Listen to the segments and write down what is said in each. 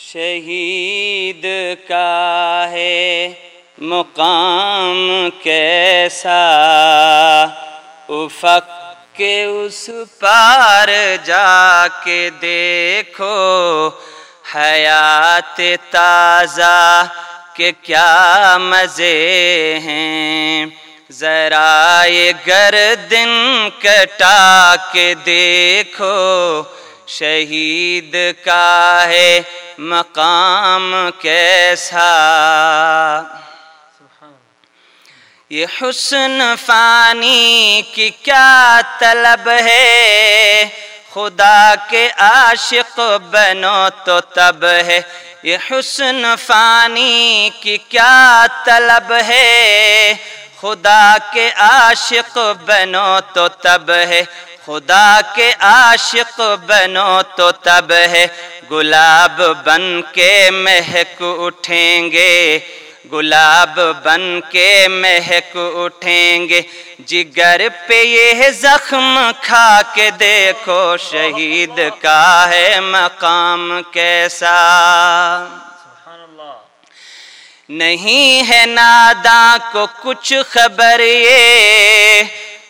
شہید کا ہے مقام کیسا؟ افق کے اس پار جا کے دیکھو، حیات تازہ کے کیا مزے ہیں؟ ذرا یہ گردن کٹا کے دیکھو شہید کا ہے مقام کیسا؟ یہ حسن فانی کی کیا طلب ہے؟ خدا کے عاشق بنو تو تب ہے۔ یہ حسن فانی کی کیا طلب ہے؟ خدا کے عاشق بنو تو تب ہے۔ خدا کے عاشق بنو تو تب ہے۔ گلاب بن کے مہک اٹھیں گے۔ گلاب بن کے مہک اٹھیں گے۔ جگر پہ یہ زخم کھا کے دیکھو شہید کا ہے مقام کیسا۔ نہیں ہے ناداں کو کچھ خبر یہ،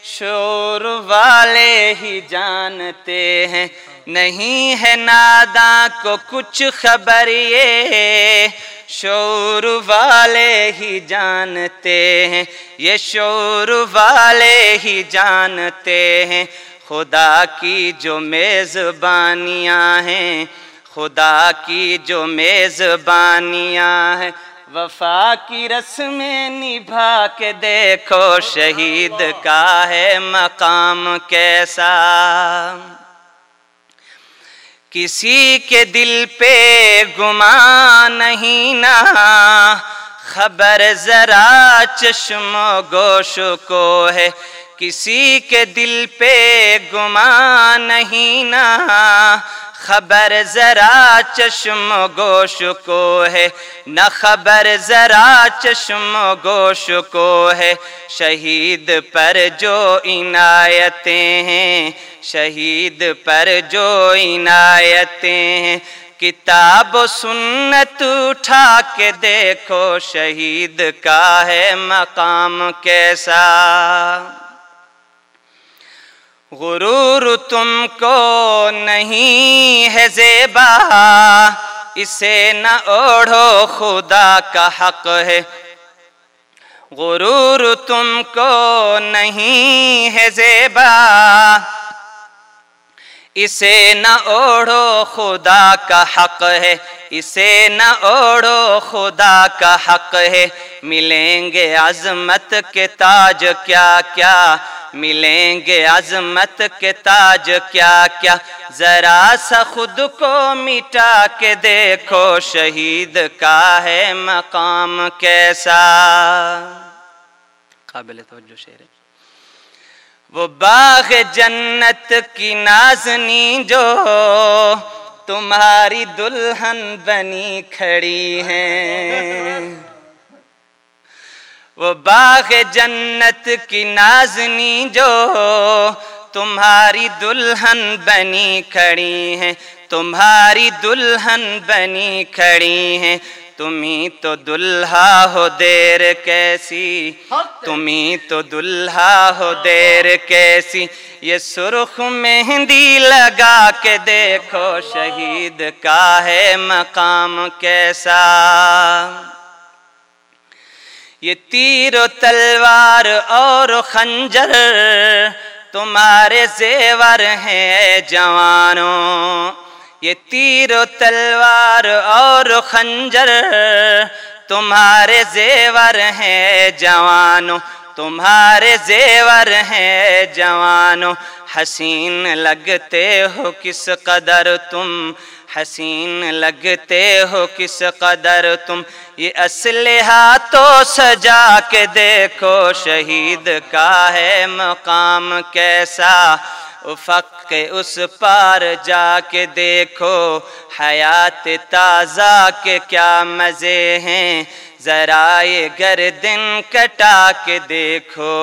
شور والے ہی جانتے ہیں۔ نہیں ہے ناداں کو کچھ خبر یہ، شور والے ہی جانتے ہیں۔ یہ شور والے ہی جانتے ہیں۔ خدا کی جو میزبانیاں ہیں، خدا کی جو میزبانیاں ہیں۔ وفا کی رسمیں نبھا کے دیکھو شہید کا ہے مقام کیسا۔ کسی کے دل پہ گما نہیں نا۔ خبر ذرا چشم و گوش کو ہے کسی کے دل پہ گما نہیں نا۔ خبر ذرا چشم و گوش کو ہے۔ نہ خبر ذرا چشم و گوش کو ہے۔ شہید پر جو عنایتیں ہیں۔ شہید پر جو عنایتیں ہیں۔ کتاب و سنت اٹھا کے دیکھو شہید کا ہے مقام کیسا۔ غرور تم کو نہیں ہے زیبا، اسے نہ اوڑھو، خدا کا حق ہے۔ غرور تم کو نہیں ہے زیبا، اسے نہ اوڑھو، خدا کا حق ہے۔ اسے نہ اوڑھو، خدا کا حق ہے۔ ملیں گے عظمت کے تاج، کیا کیا ملیں گے عظمت کے تاج، کیا کیا؟ ذرا سا خود کو مٹا کے دیکھو، شہید کا ہے مقام کیسا؟ قابل توجہ شعر وہ باغ جنت کی نازنی جو تمہاری دلہن بنی کھڑی ہیں۔ وہ باغ جنت کی نازنی جو تمہاری دلہن بنی کھڑی ہیں، تمہاری دلہن بنی کھڑی ہیں۔ تمہیں تو دلہا ہو دیر کیسی، تمہیں تو دلہا ہو دیر کیسی۔ یہ سرخ مہندی لگا کے دیکھو شہید کا ہے مقام کیسا۔ یہ تیر و تلوار اور خنجر تمہارے زیور ہیں جوانوں۔ یہ تیر و تلوار اور خنجر تمہارے زیور ہیں جوانوں۔ تمہارے زیور ہیں جوانوں حسین لگتے ہو کس قدر تم؟ حسین لگتے ہو کس قدر تم؟ یہ اسلحہ تو سجا کے دیکھو، شہید کا ہے مقام کیسا؟ افق کے اس پار جا کے دیکھو، حیات تازہ کے کیا مزے ہیں؟ ذرائع گردن کٹا کے دیکھو۔